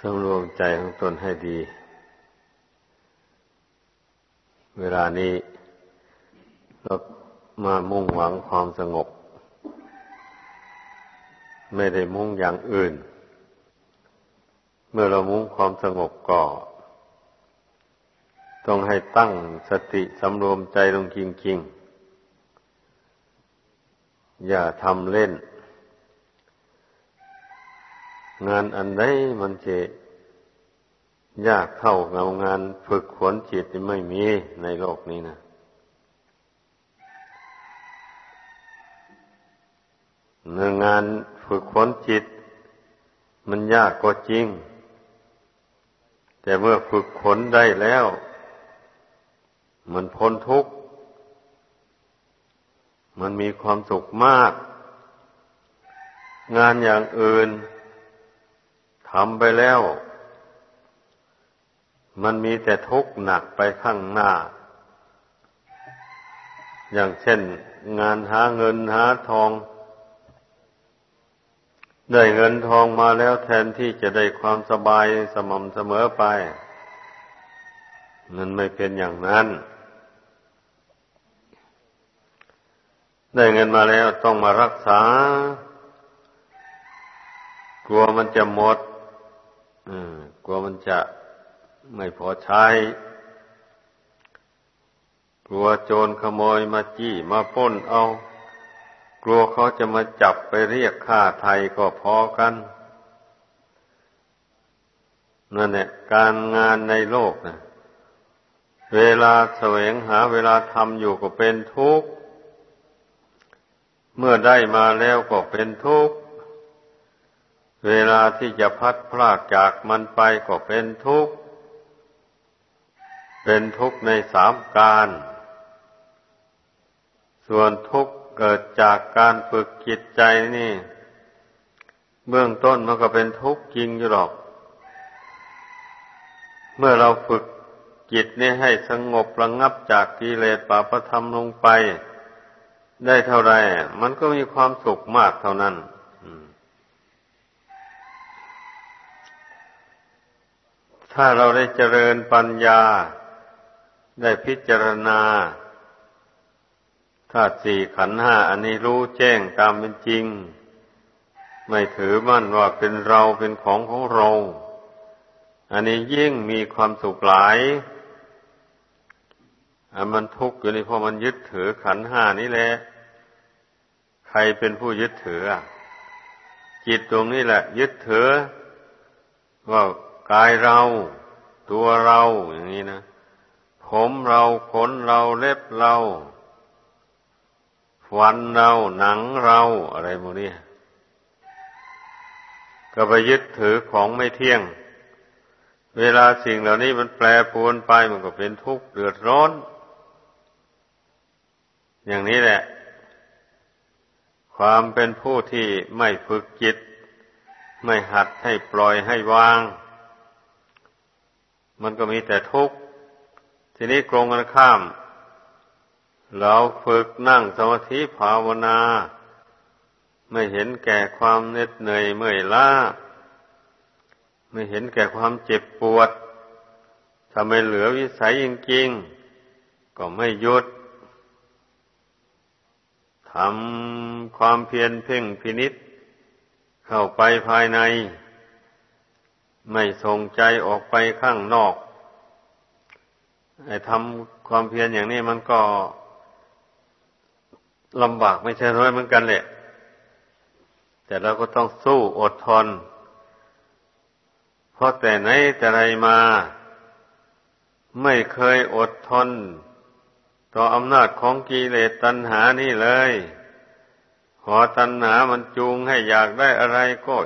สำรวมใจของตนให้ดี เวลานี้เรามามุ่งหวังความสงบ ไม่ได้มุ่งอย่างอื่น เมื่อเรามุ่งความสงบก็ต้องให้ตั้งสติสำรวมใจลงจริงๆ อย่าทำเล่น งานอันใดมันจะยากเท่ากับงานฝึกขนจิตไม่มีในโลกนี้นะงานฝึกขนจิต มันยากก็จริง แต่เมื่อฝึกขนได้แล้ว มันพ้นทุกข์ มันมีความสุขมาก งานอย่างอื่น ทำไปแล้ว มันมีแต่ทุกข์หนักไปข้างหน้า อย่างเช่น งานหาเงินหาทอง ได้เงินทองมาแล้วแทนที่จะได้ความสบายสม่ำเสมอไป มันไม่เป็นอย่างนั้นได้เงินมาแล้วต้องมารักษา กลัวมันจะหมด กลัวมันจะไม่พอใช้ กลัวโจรขโมยมาจี้มาป้นเอา กลัวเขาจะมาจับไปเรียกค่าไทยก็พอกันนั่นแหละการงานในโลกนะเวลาแสวงหาเวลาทำอยู่ก็เป็นทุกข์ เมื่อได้มาแล้วก็เป็นทุกข์ เวลาที่จะพัดพลากจากมันไปก็เป็นทุกข์ เป็นทุกข์ในสามการ ส่วนทุกข์เกิดจากการฝึกจิตใจนี่ เบื้องต้นมันก็เป็นทุกข์จริงอยู่หรอก เมื่อเราฝึกจิตนี่ให้สงบระงงับจากกิเลสปาปธรรมลงไป ได้เท่าไรมันก็มีความสุขมากเท่านั้น ถ้าเราได้เจริญปัญญา ได้พิจารณาธาตุสี่ขันห้าอันนี้รู้แจ้งตามเป็นจริง ไม่ถือมั่นว่าเป็นเราเป็นของของเรา อันนี้ยิ่งมีความสุขหลายอันมันทุกข์อยู่นี่เพราะมันยึดถือขันห้านี่แหละ ใครเป็นผู้ยึดถือจิตตรงนี้แหละ ยึดถือว่า กายเรา ตัวเราอย่างนี้นะ ผมเราขนเราเล็บเรา ฟันเราหนังเราอะไรโมนี้ก็ไปยึดถือของไม่เที่ยง เวลาสิ่งเหล่านี้มันแปรปรวนไปมันก็เป็นทุกข์เดือดร้อน อย่างนี้แหละ ความเป็นผู้ที่ไม่ฝึกจิต ไม่หัดให้ปล่อยให้วาง มันก็มีแต่ทุกข์ ทีนี้กรงกันข้าม เราฝึกนั่งสมาธิภาวนา ไม่เห็นแก่ความเหน็ดเหนื่อยเมื่อยล้า ไม่เห็นแก่ความเจ็บปวดถ้าไม่เหลือวิสัยจริงๆ ก็ไม่หยุดทำความเพียรเพ่งพินิษเข้าไปภายใน ไม่ส่งใจออกไปข้างนอกไอ้ทำความเพียรอย่างนี้มันก็ลำบากไม่ใช่น้อยเหมือนกันแหละ แต่เราก็ต้องสู้อดทน เพราะแต่ไหนแต่ไรมา ไม่เคยอดทน ต่ออำนาจของกิเลสตัณหานี่เลย ขอตัณหามันจูงให้อยากได้อะไรก็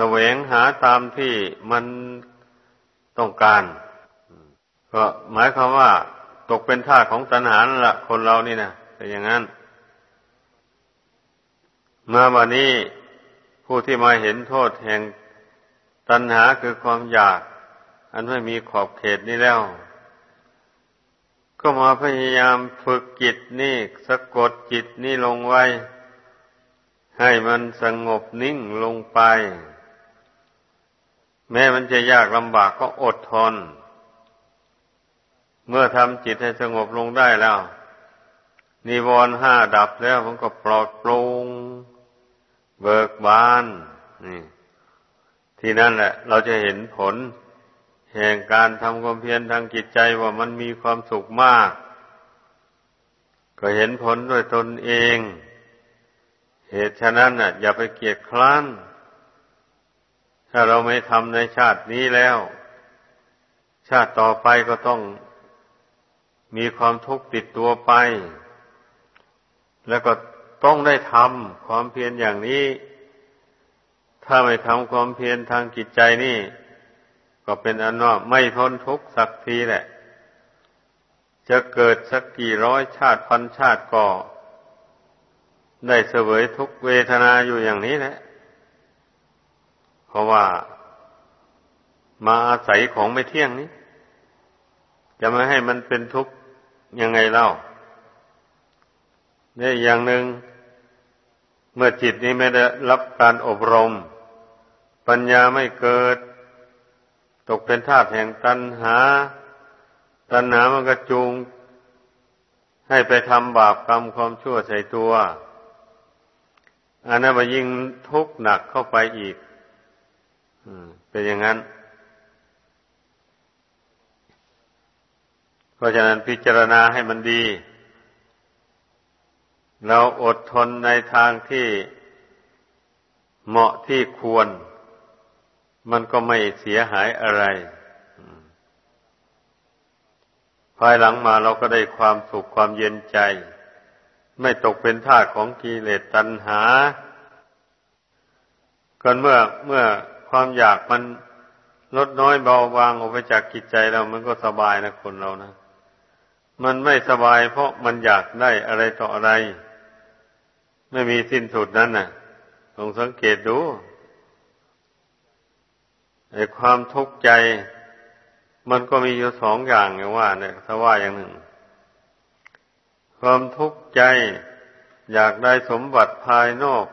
แสวงหาตามที่มันต้องการ ก็หมายความว่า ตกเป็นท่าของตัณหาละคนเรานี่นะเป็นอย่างนั้น มาวันนี้ผู้ที่มาเห็นโทษแห่งตัณหาคือความอยาก อันไม่มีขอบเขตนี้แล้ว ก็มาพยายามฝึกจิตนี่สะกดจิตนี่ลงไว้ ให้มันสงบนิ่งลงไป แม้มันจะยากลำบากก็อดทน เมื่อทำจิตให้สงบลงได้แล้ว นิวรณ์ห้าดับแล้วมันก็ปลอดโปร่งเบิกบานนี่ที่นั่นแหละ เราจะเห็นผล แห่งการทำความเพียรทางจิตใจว่ามันมีความสุขมาก ก็เห็นผลด้วยตนเอง เหตุฉะนั้นน่ะ อย่าไปเกียดคร้าน ถ้าเราไม่ทำในชาตินี้แล้ว ชาติต่อไปก็ต้องมีความทุกข์ติดตัวไป แล้วก็ต้องได้ทำความเพียรอย่างนี้ ถ้าไม่ทำความเพียรทางจิตใจนี่ ก็เป็นอันว่าไม่พ้นทุกข์สักทีแหละ จะเกิดสักกี่ร้อยชาติพันชาติก็ ได้เสวยทุกเวทนาอยู่อย่างนี้แหละ เพราะว่ามาอาศัยของไม่เที่ยงนี้ จะไม่ให้มันเป็นทุกข์ยังไงเล่าเนี่ยอย่างหนึ่งเมื่อจิตนี้ไม่ได้รับการอบรม ปัญญาไม่เกิด ตกเป็นทาสแห่งตัณหา ตัณหามันก็จูง ให้ไปทำบาปกรรมความชั่วใส่ตัวอันนั้นยิ่งทุกข์หนักเข้าไปอีก เป็นอย่างนั้น เพราะฉะนั้นพิจารณาให้มันดี เราอดทนในทางที่เหมาะที่ควร มันก็ไม่เสียหายอะไร ภายหลังมาเราก็ได้ความสุขความเย็นใจ ไม่ตกเป็นทาสของกิเลสตัณหาก่อนเมื่อเมื่อ ความอยากมันลดน้อยเบาบางออกไปจากจิตใจเรามันก็สบายนะคนเรานะมันไม่สบายเพราะมันอยากได้อะไรต่ออะไร ไม่มีสิ้นสุดนั้นนะ่ะลองสังเกตดูไอ้ความทุกข์ใจ มันก็มีอยู่สองอย่างอย่างว่า เนี่ยถ้าว่าอย่างหนึ่ง ความทุกข์ใจ อยากได้สมบัติภายนอก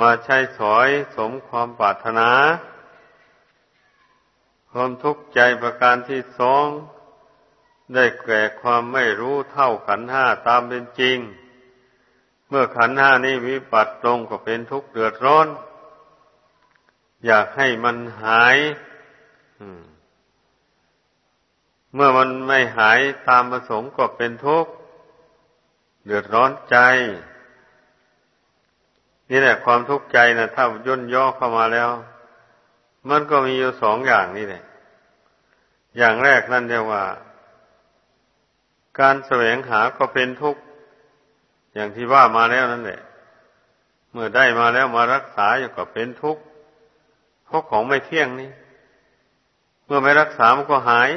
มาใช้สอยสมความปรารถนา ความทุกข์ใจประการที่สอง ได้แก่ความไม่รู้เท่าขันห้าตามเป็นจริง เมื่อขันห้านี้วิปัสสลงก็เป็นทุกข์เดือดร้อน อยากให้มันหายเมื่อมันไม่หายตามประสงค์ก็เป็นทุกข์เดือดร้อนใจ นี่แหละความทุกข์ใจนะถ้าย่นย่อเข้ามาแล้ว มันก็มีอยู่สองอย่างนี่แหละอย่างแรกนั่นเรียกว่า การแสวงหาก็เป็นทุกข์อย่างที่ว่ามาแล้วนั่นแหละ เมื่อได้มาแล้วมารักษาอยู่ก็เป็นทุกข์เพราะของไม่เที่ยงนี่ เมื่อไม่รักษามันก็หาย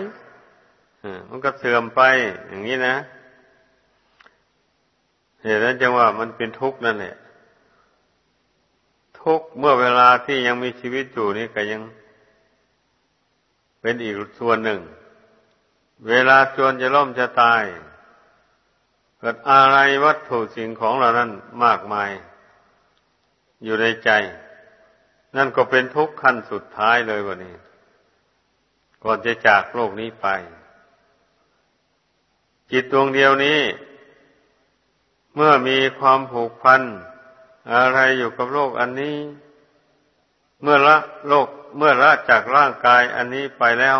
มันก็เสื่อมไปอย่างนี้นะเหตุนั้นจึงว่ามันเป็นทุกข์นั่นแหละ ทุกเมื่อเวลาที่ยังมีชีวิตอยู่นี่ก็ยังเป็นอีกส่วนหนึ่ง เวลาจวนจะล่มจะตาย เกิดอะไรวัตถุสิ่งของเหล่านั้นมากมาย อยู่ในใจ นั่นก็เป็นทุกข์ขั้นสุดท้ายเลยวันนี้ ก่อนจะจากโลกนี้ไป จิตดวงเดียวนี้ เมื่อมีความผูกพัน อะไรอยู่กับโลกอันนี้ เมื่อละโลกเมื่อละจากร่างกายอันนี้ไปแล้ว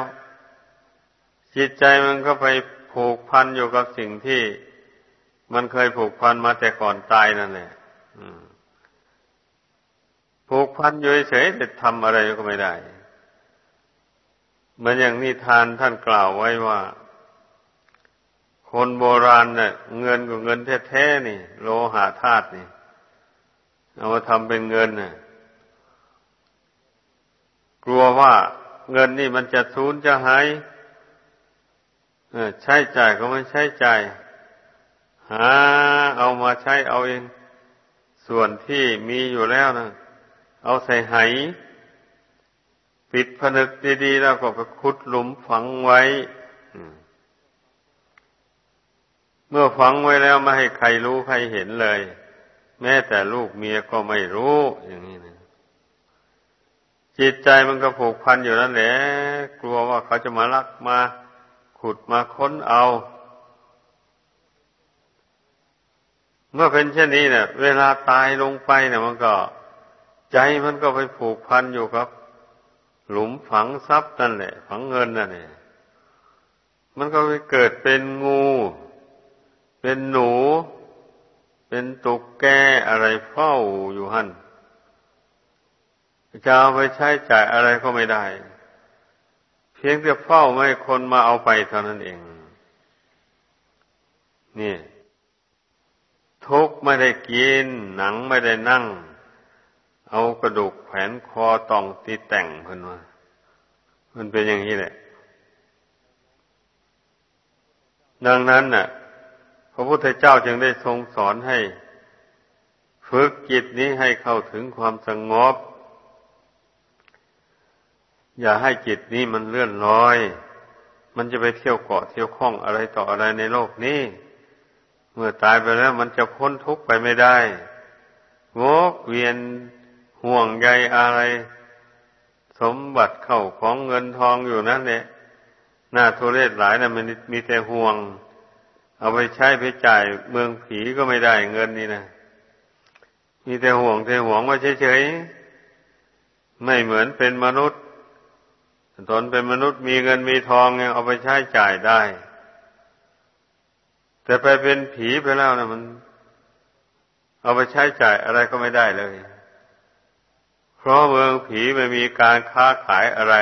จิตใจมันก็ไปผูกพันอยู่กับสิ่งที่ มันเคยผูกพันมาแต่ก่อนตายนั่นแหละผูกพันอยู่เฉยแต่ทำอะไรก็ไม่ได้เหมือนอย่างนิทานท่านกล่าวไว้ว่า คนโบราณเนี่ยเงินกับเงินแท้ๆนี่ โลหะธาตุนี่ เอามาทำเป็นเงินน่ะกลัวว่าเงินนี่มันจะสูญจะหายใช้จ่ายก็ไม่ใช้จ่ายหาเอามาใช้เอาเอง ส่วนที่มีอยู่แล้วนะเอาใส่ไหปิดผนึกดีๆ แล้วก็ไปขุดหลุมฝังไว้เมื่อฝังไว้แล้วไม่ให้ใครรู้ใครเห็นเลย แม้แต่ลูกเมียก็ไม่รู้อย่างนี้นะจิตใจมันก็ผูกพันอยู่นั่นแหละกลัวว่าเขาจะมาลักมาขุดมาค้นเอา เมื่อเป็นเช่นนี้เนี่ย เวลาตายลงไปเนี่ย มันก็ ใจมันก็ไปผูกพันอยู่ครับ หลุมฝังทรัพย์นั่นแหละ ฝังเงินนั่นแหละมันก็ไปเกิดเป็นงู เป็นหนู เป็นตุกแกอะไรเฝ้าอยู่หันจะเอาไปใช้จ่ายอะไรก็ไม่ได้ เพียงแต่เฝ้าไม่คนมาเอาไปเท่านั้นเอง นี่ ทุกไม่ได้กิน หนังไม่ได้นั่ง เอากระดูกแขวนคอตองตีแต่งเพิ่นว่ามันเป็นอย่างนี้แหละ ดังนั้นน่ะ พระพุทธเจ้าจึงได้ทรงสอนให้ ฝึกจิตนี้ให้เข้าถึงความสงบ อย่าให้จิตนี้มันเลื่อนลอย มันจะไปเที่ยวเกาะเที่ยวคล้องอะไรต่ออะไรในโลกนี้ เมื่อตายไปแล้วมันจะพ้นทุกข์ไปไม่ได้งกเวียนห่วงใยอะไร สมบัติเข้าของเงินทองอยู่นั่นเนี่ยหน้าทุเรศหลายนะมันมีแต่ห่วง เอาไปใช้ไปจ่ายเมืองผีก็ไม่ได้เงินนี่นะมีแต่ห่วงแต่ห่วงว่าเฉยๆไม่เหมือนเป็นมนุษย์ตนเป็นมนุษย์มีเงินมีทองยังเอาไปใช้จ่ายได้ แต่ไปเป็นผีไปแล้วนะมัน เอาไปใช้จ่ายอะไรก็ไม่ได้เลย เพราะเมืองผีไม่มีการค้าขายอะไร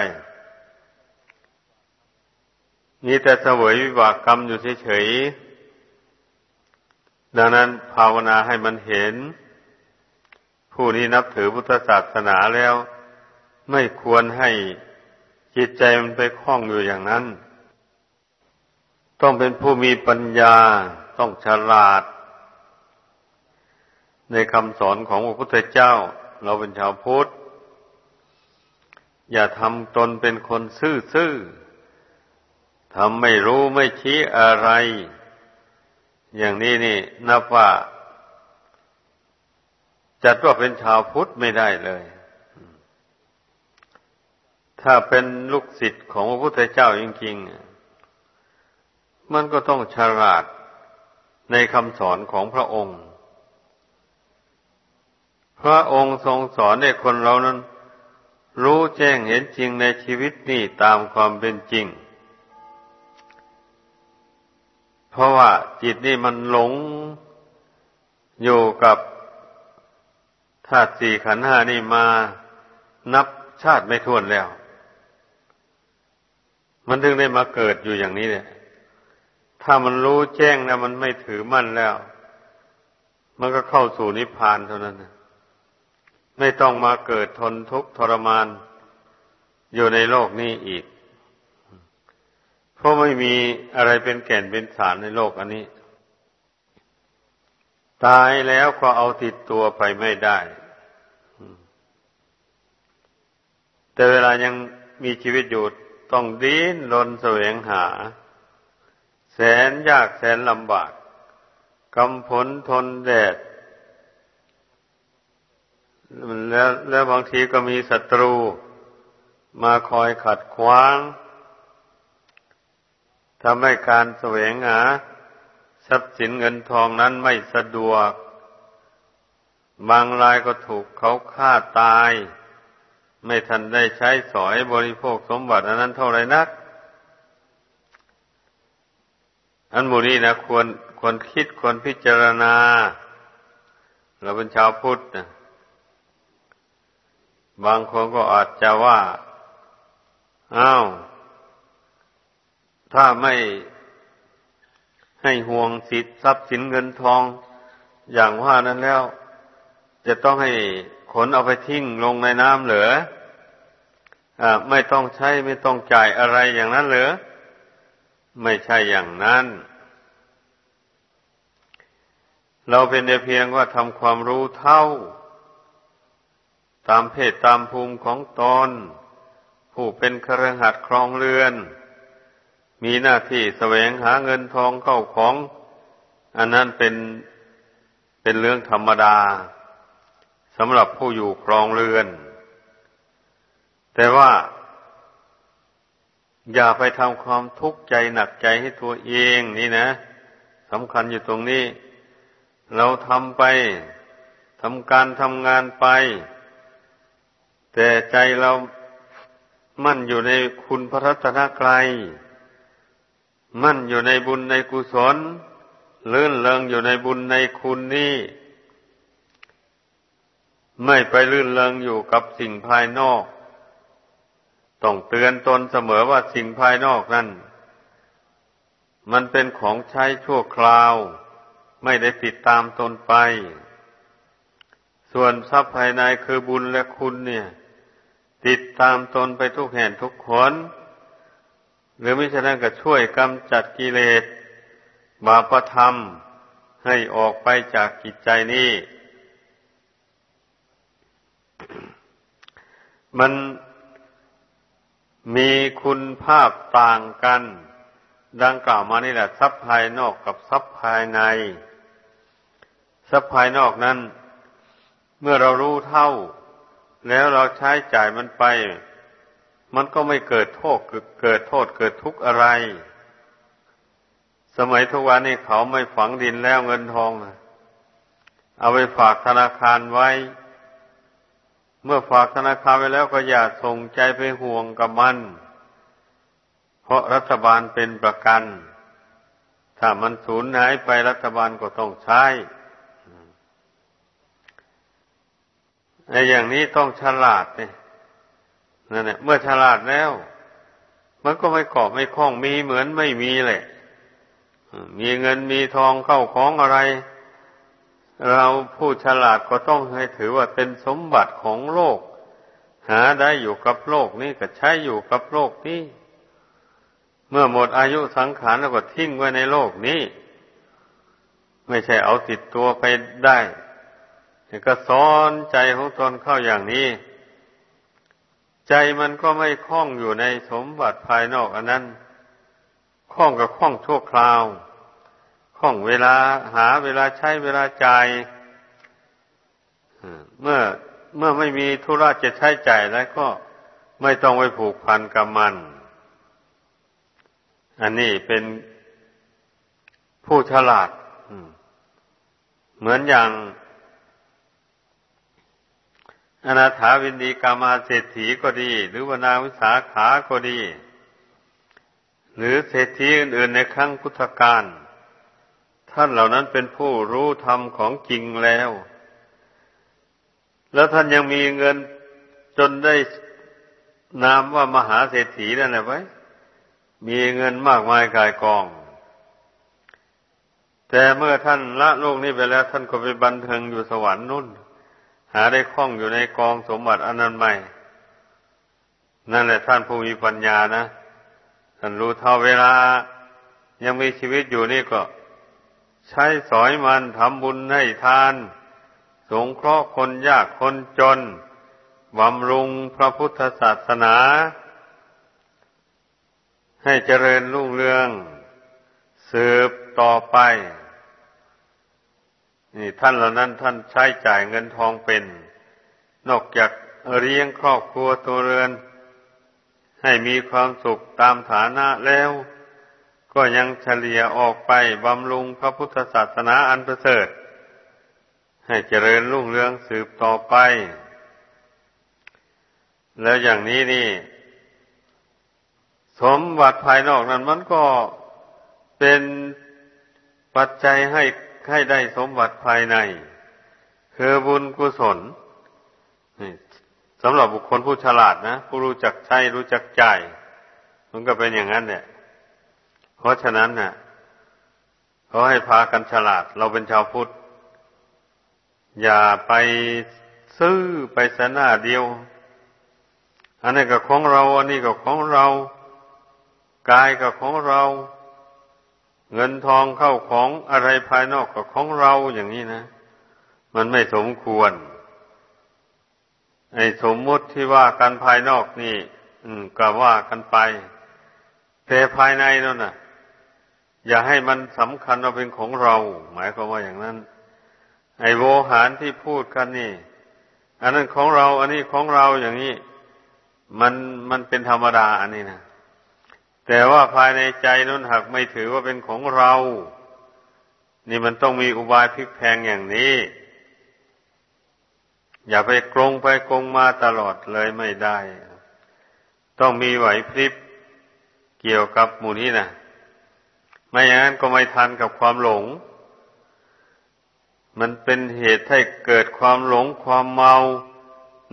นี่แต่เสวยวิบากกรรมอยู่เฉยๆ ดังนั้นภาวนาให้มันเห็น ผู้นี้นับถือพุทธศาสนาแล้ว ไม่ควรให้จิตใจมันไปคล้องอยู่อย่างนั้น ต้องเป็นผู้มีปัญญาต้องฉลาด ในคำสอนของพระพุทธเจ้า เราเป็นชาวพุทธ อย่าทำตนเป็นคนซื่อๆทำไม่รู้ไม่ชี้อะไร อย่างนี้นี่นับว่า จัดว่าเป็นชาวพุทธไม่ได้เลย ถ้าเป็นลูกศิษย์ของพระพุทธเจ้าจริงๆ มันก็ต้องฉลาดในคำสอนของพระองค์ พระองค์ทรงสอนให้คนเรานั้น รู้แจ้งเห็นจริงในชีวิตนี่ตามความเป็นจริง เพราะว่าจิตนี่มันหลงอยู่กับธาตุสี่ขันธ์ห้านี่มานับชาติไม่ท้วนแล้ว มันถึงได้มาเกิดอยู่อย่างนี้เนี่ย ถ้ามันรู้แจ้งแล้วมันไม่ถือมั่นแล้ว มันก็เข้าสู่นิพพานเท่านั้นไม่ต้องมาเกิดทนทุกข์ทรมาน อยู่ในโลกนี้อีก เพราะไม่มีอะไรเป็นแก่นเป็นสารในโลกอันนี้ ตายแล้วก็เอาติดตัวไปไม่ได้ แต่เวลายังมีชีวิตอยู่ต้องดิ้นรนแสวงหา แสนยากแสนลำบากกำผลทนแดดแล้วแล้วบางทีก็มีศัตรู มาคอยขัดขวาง ทำให้การแสวงหาทรัพย์สินเงินทองนั้นไม่สะดวก บางรายก็ถูกเขาฆ่าตาย ไม่ทันได้ใช้สอยบริโภคสมบัติอันนั้นเท่าไรนัก อันมูนี้นะควรควรคิดควรพิจารณา เราเป็นชาวพุทธนะบางคนก็อาจจะว่า อ้าว ถ้าไม่ให้ห่วงสิทธิทรัพย์สินเงินทอง อย่างว่านั้นแล้ว จะต้องให้ขนเอาไปทิ้งลงในน้ำเหลืออไม่ต้องใช้ไม่ต้องจ่ายอะไรอย่างนั้นเหรอไม่ใช่อย่างนั้น เราเป็นเพียงว่าทำความรู้เท่า ตามเพศตามภูมิของตนผู้เป็นครหัดครองเรือน มีหน้าที่แสวงหาเงินทองเข้าของ อันนั้นเป็นเป็นเรื่องธรรมดาสำหรับผู้อยู่ครองเรือน แต่ว่า อย่าไปทำความทุกข์ใจหนักใจให้ตัวเองนี่นะสำคัญอยู่ตรงนี้ เราทำไปทำการทำงานไป แต่ใจเรามั่นอยู่ในคุณพระรัตนกรัย มั่นอยู่ในบุญในกุศลลื่นเลิงอยู่ในบุญในคุณนี่ไม่ไปลื่นเลิงอยู่กับสิ่งภายนอก ต้องเตือนตนเสมอว่าสิ่งภายนอกนั้นมันเป็นของใช้ชั่วคราว ไม่ได้ติดตามตนไป ส่วนทรัพย์ภายในคือบุญและคุณเนี่ย ติดตามตนไปทุกแห่งทุกคน หรือไม่ฉะนั้นก็ช่วยกำจัดกิเลส บาปธรรมให้ออกไปจากกิจใจนี้ มันมีคุณภาพต่างกัน ดังกล่าวมานี่แหละทรัพย์ภายนอกกับทรัพย์ภายใน ทรัพย์ภายนอกนั้น เมื่อเรารู้เท่า แล้วเราใช้จ่ายมันไป มันก็ไม่เกิดโทษเกิดโทษเกิดทุกข์อะไร สมัยทุกวันนี้เขาไม่ฝังดินแล้วเงินทองนะเอาไปฝากธนาคารไว้ เมื่อฝากธนาคารไว้แล้วก็อย่าส่งใจไปห่วงกับมัน เพราะรัฐบาลเป็นประกัน ถ้ามันสูญหายไปรัฐบาลก็ต้องใช้ในอย่างนี้ต้องฉลาดเนี่ย นั่นแหละเมื่อฉลาดแล้ว มันก็ไม่เกาะไม่คล้องมีเหมือนไม่มีแหละมีเงินมีทองเข้าของอะไร เราผู้ฉลาดก็ต้องให้ถือว่าเป็นสมบัติของโลก หาได้อยู่กับโลกนี้ก็ใช้อยู่กับโลกนี้ เมื่อหมดอายุสังขารแล้วก็ทิ้งไว้ในโลกนี้ ไม่ใช่เอาติดตัวไปได้ก็สอนใจของตนเข้าอย่างนี้ ใจมันก็ไม่คล้องอยู่ในสมบัติภายนอกอันนั้นคล้องกับคล้องชั่วคราวคล้องเวลาหาเวลาใช้เวลาจ่ายเมื่อเมื่อไม่มีธุระจะใช้จ่ายแล้วก็ไม่ต้องไปผูกพันกับมัน อันนี้เป็นผู้ฉลาด เหมือนอย่าง อนาถาวินดีกามาเศรษฐีก็ดี หรือวนาวิสาขาก็ดี หรือเศรษฐีอื่นๆในครั้งพุทธกาลท่านเหล่านั้นเป็นผู้รู้ธรรมของจริงแล้ว แล้วท่านยังมีเงินจนได้นามว่ามหาเศรษฐีนั่นแหละไว้ มีเงินมากมายกายกอง แต่เมื่อท่านละโลกนี้ไปแล้ว ท่านก็ไปบันเทิงอยู่สวรรค์นู่น หาได้คล้องอยู่ในกองสมบัติอันนั้นไม่ นั่นแหละท่านผู้มีปัญญานะ ท่านรู้เท่าเวลา ยังมีชีวิตอยู่นี่ก็ ใช้สอยมันทำบุญให้ทาน สงเคราะห์คนยากคนจน บำรุงพระพุทธศาสนา ให้เจริญรุ่งเรือง สืบต่อไป นี่ท่านเหล่านั้นท่านใช้จ่ายเงินทองเป็น นอกจากเลี้ยงครอบครัวตัวเรือน ให้มีความสุขตามฐานะแล้ว ก็ยังเฉลี่ยออกไปบำรุงพระพุทธศาสนาอันประเสริฐ ให้เจริญรุ่งเรืองสืบต่อไป แล้วอย่างนี้นี่ สมบัติภายนอกนั้นมันก็เป็นปัจจัยให้ ให้ได้สมบัติภายใน คือบุญกุศลสำหรับบุคคลผู้ฉลาดนะผู้รู้จักใช้รู้จักจ่ายมันก็เป็นอย่างนั้นเนี่ยเพราะฉะนั้นเนะ่ะเขาให้พากันฉลาด เราเป็นชาวพุทธ อย่าไปซื้อไปสนาเดียว อันนี้ก็ของเรา อันนี้ก็ของเรา กายก็ของเรา เงินทองเข้าของอะไรภายนอกกับของเราอย่างนี้นะ มันไม่สมควร ไอ้สมมุติที่ว่ากันภายนอกนี่ อืมก็ว่ากันไปแต่ภายในนั่นน่ะ อย่าให้มันสำคัญว่าเป็นของเรา หมายความว่าอย่างนั้น ไอ้โวหารที่พูดกันนี่ อันนั้นของเรา อันนี้ของเราอย่างนี้ มันมันเป็นธรรมดาอันนี้นะ แต่ว่าภายในใจนั้นหากไม่ถือว่าเป็นของเรา นี่มันต้องมีอุบายพลิกแพงอย่างนี้ อย่าไปกรงไปกรงมาตลอดเลยไม่ได้ ต้องมีไหวพริบเกี่ยวกับหมู่นี้นะไม่อย่างนั้นก็ไม่ทันกับความหลง มันเป็นเหตุให้เกิดความหลงความเมา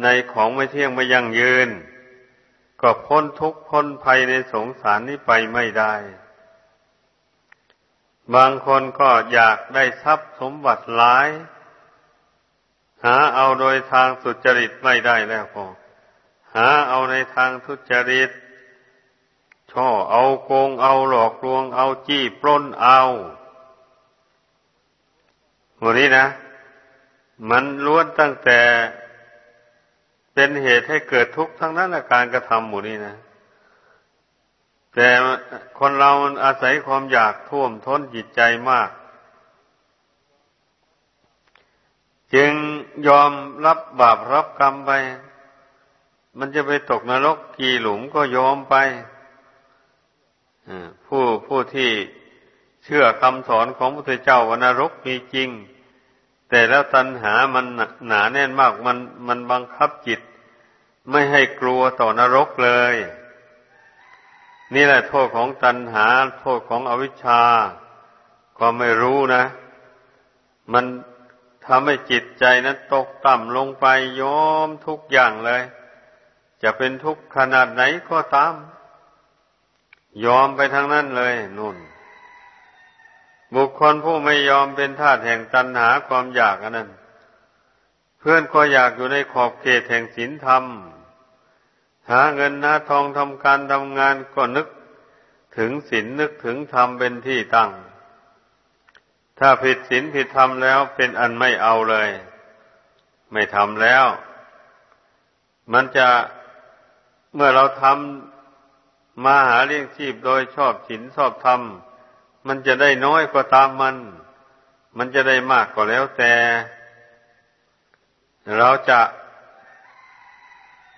ในของไม่เที่ยงไม่ยั่งยืน ก็พ้นทุกข์พ้นภัยในสงสารนี้ไปไม่ได้ บางคนก็อยากได้ทรัพย์สมบัติหลาย หาเอาโดยทางสุจริตไม่ได้แล้วพอหาเอาในทางทุจริต ช่อเอาโกงเอาหลอกลวงเอาจี้ปล้นเอาหมดนี้นะ มันล้วนตั้งแต่ เป็นเหตุให้เกิดทุกข์ทั้งนั้นละการกระทำหมู่นี้นะ แต่คนเราอาศัยความอยากท่วมท้นจิตใจมาก จึงยอมรับบาปรับกรรมไป มันจะไปตกนรกกี่หลุมก็ยอมไปผู้ผู้ที่เชื่อคำสอนของพระพุทธเจ้าว่านรกมีจริง แต่แล้วตัณหามันหนาแน่นมากมันมันบังคับจิต ไม่ให้กลัวต่อนรกเลย นี่แหละโทษของตัณหา โทษของอวิชชา ความไม่รู้นะ มันทำให้จิตใจนั้นตกต่ำลงไปยอมทุกอย่างเลย จะเป็นทุกข์ขนาดไหนก็ตาม ยอมไปทั้งนั้นเลยนุ่น บุคคลผู้ไม่ยอมเป็นทาสแห่งตัณหาความอยากอันนั้น เพื่อนก็อยากอยู่ในขอบเขตแห่งศีลธรรม หาเงินหาทองทำการทำงานก็นึกถึงศีลนึกถึงธรรมเป็นที่ตั้ง ถ้าผิดศีลผิดธรรมแล้วเป็นอันไม่เอาเลย ไม่ทำแล้ว มันจะเมื่อเราทำมาหาเลี้ยงชีพโดยชอบศีลชอบธรรมมันจะได้น้อยก็ตามมัน มันจะได้มากก็แล้วแต่ เราจะ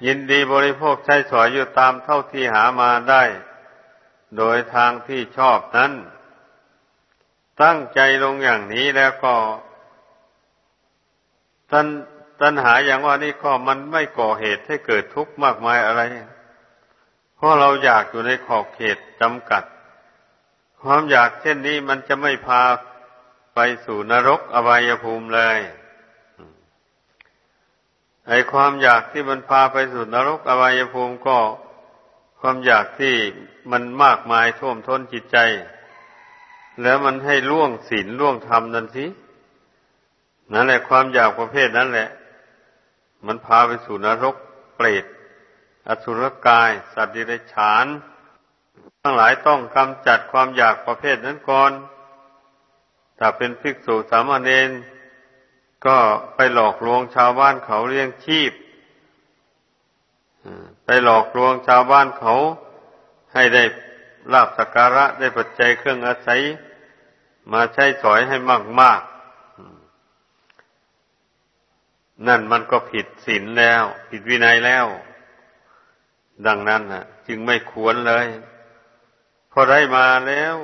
ยินดีบริโภคใช้สอยอยู่ตามเท่าที่หามาได้ โดยทางที่ชอบนั้น ตั้งใจลงอย่างนี้แล้วก็ตันตัณหาอย่างว่านี่ก็มันไม่ก่อเหตุให้เกิดทุกข์มากมายอะไร เพราะเราอยากอยู่ในขอบเขตจำกัด ความอยากเช่นนี้มันจะไม่พาไปสู่นรกอบายภูมิเลย ไอความอยากที่มันพาไปสู่นรกอบายภูมิก็ความอยากที่มันมากมายท่วมท้นจิตใจ แล้วมันให้ล่วงศีลล่วงธรรมนั่นสินั่นแหละความอยากประเภทนั้นแหละ มันพาไปสู่นรกเปรตอสุรกาย สัตว์ดิเรกชาน ทั้งหลายต้องกำจัดความอยากประเภทนั้นก่อนถ้าเป็นภิกษุสามเณร ก็ไปหลอกลวงชาวบ้านเขาเลี้ยงชีพไปหลอกลวงชาวบ้านเขาให้ได้ลาบสักการะได้ปัจจัยเครื่องอาศัย มาใช้สอยให้มากมากนั่นมันก็ผิดศีลแล้ว ผิดวินัยแล้ว ดังนั้นนะจึงไม่ควรเลย พอได้มาแล้ว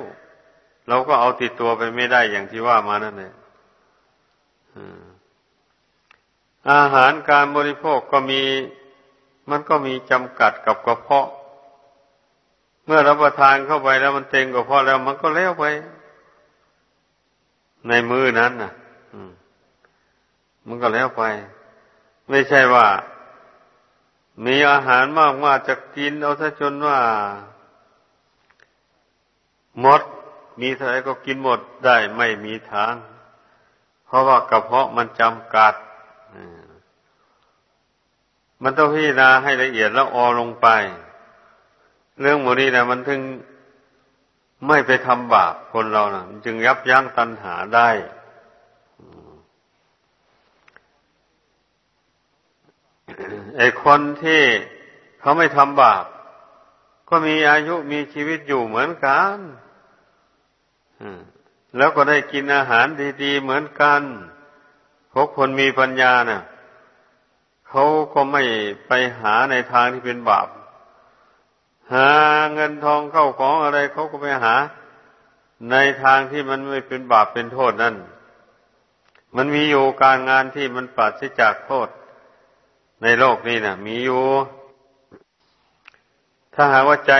เราก็เอาติดตัวไปไม่ได้อย่างที่ว่ามานั่นเอง อาหารการบริโภคก็มี มันก็มีจำกัดกับกระเพาะ เมื่อรับประทานเข้าไปแล้วมันเต็งกระเพาะแล้วมันก็เลี้ยวไป ในมือนั้นนะมันก็แล้วไป ไม่ใช่ว่า มีอาหารมากมาจะกินเอาซะจนว่าหมด มีเท่าไรก็กินหมดได้ไม่มีทาง เพราะว่ากระเพาะมันจำกัดมันต้องพิจารณาให้ละเอียดแล้วออลงไป เรื่องหมดนี้นะมันถึงไม่ไปทำบาปคนเรานะจึงยับยั้งตัณหาได้ไอคนที่เขาไม่ทำบาป ก็มีอายุมีชีวิตอยู่เหมือนกัน แล้วก็ได้กินอาหารดีๆเหมือนกันพวกคนมีปัญญาเนะ่ะเขาก็ไม่ไปหาในทางที่เป็นบาป หาเงินทองเข้าของอะไรเขาก็ไปหา ในทางที่มันไม่เป็นบาปเป็นโทษนั่น มันมีอยู่การงานที่มันปราศจากโทษ ในโลกนี้นะมีอยู่ ถ้าหากว่าใจ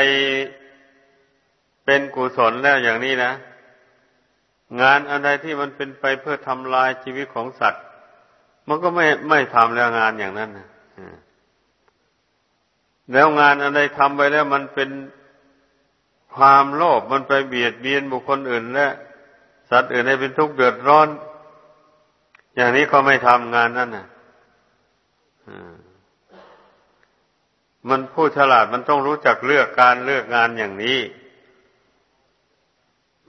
เป็นกุศลแล้วอย่างนี้นะ งานอะไรที่มันเป็นไปเพื่อทำลายชีวิตของสัตว์ มันก็ไม่ไม่ทำแล้วงานอย่างนั้นนะแล้วงานอะไรทำไปแล้วมันเป็นความโลภมันไปเบียดเบียนบุคคลอื่นและสัตว์อื่นให้เป็นทุกข์เดือดร้อน อย่างนี้ก็ไม่ทำงานนั่นนะมันผู้ฉลาดมันต้องรู้จักเลือกการเลือกงานอย่างนี้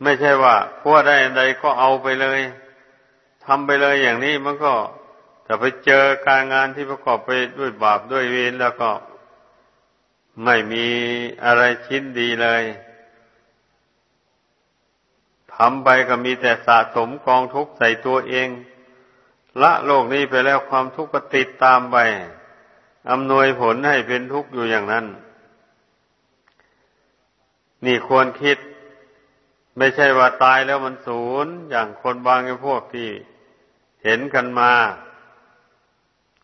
ไม่ใช่ว่าพัวได้อะไรก็เอาไปเลยทำไปเลยอย่างนี้มันก็แต่ไปเจอการงานที่ประกอบไปด้วยบาปด้วยเวรแล้วก็ไม่มีอะไรชิ้นดีเลยทำไปก็มีแต่สะสมกองทุกข์ใส่ตัวเอง ละโลกนี้ไปแล้วความทุกข์ก็ติดตามไปอำนวยผลให้เป็นทุกข์อยู่อย่างนั้น นี่ควรคิด ไม่ใช่ว่าตายแล้วมันศูนย์อย่างคนบางพวกที่เห็นกันมา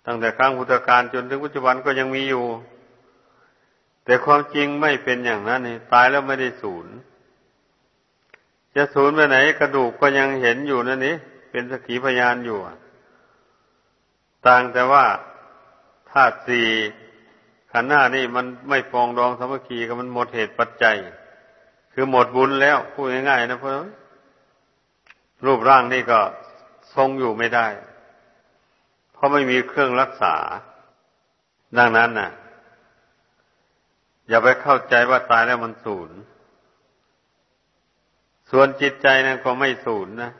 ตั้งแต่ครั้งพุทธกาลจนถึงปัจจุบันก็ยังมีอยู่ แต่ความจริงไม่เป็นอย่างนั้นนี่ตายแล้วไม่ได้ศูนย์จะศูนย์ไปไหนกระดูกก็ยังเห็นอยู่นั่นนี่เป็นสกีพยานอยู่ ต่างแต่ว่าธาตุสี่ขันธ์หน้านี่มันไม่ปองดองสมัคคีกับมันหมดเหตุปัจจัย คือหมดบุญแล้วพูดง่ายๆนะเพราะรูปร่างนี่ก็ทรงอยู่ไม่ได้ เพราะไม่มีเครื่องรักษา ดังนั้นน่ะ อย่าไปเข้าใจว่าตายแล้วมันสูญส่วนจิตใจนั้นก็ไม่สูญนะ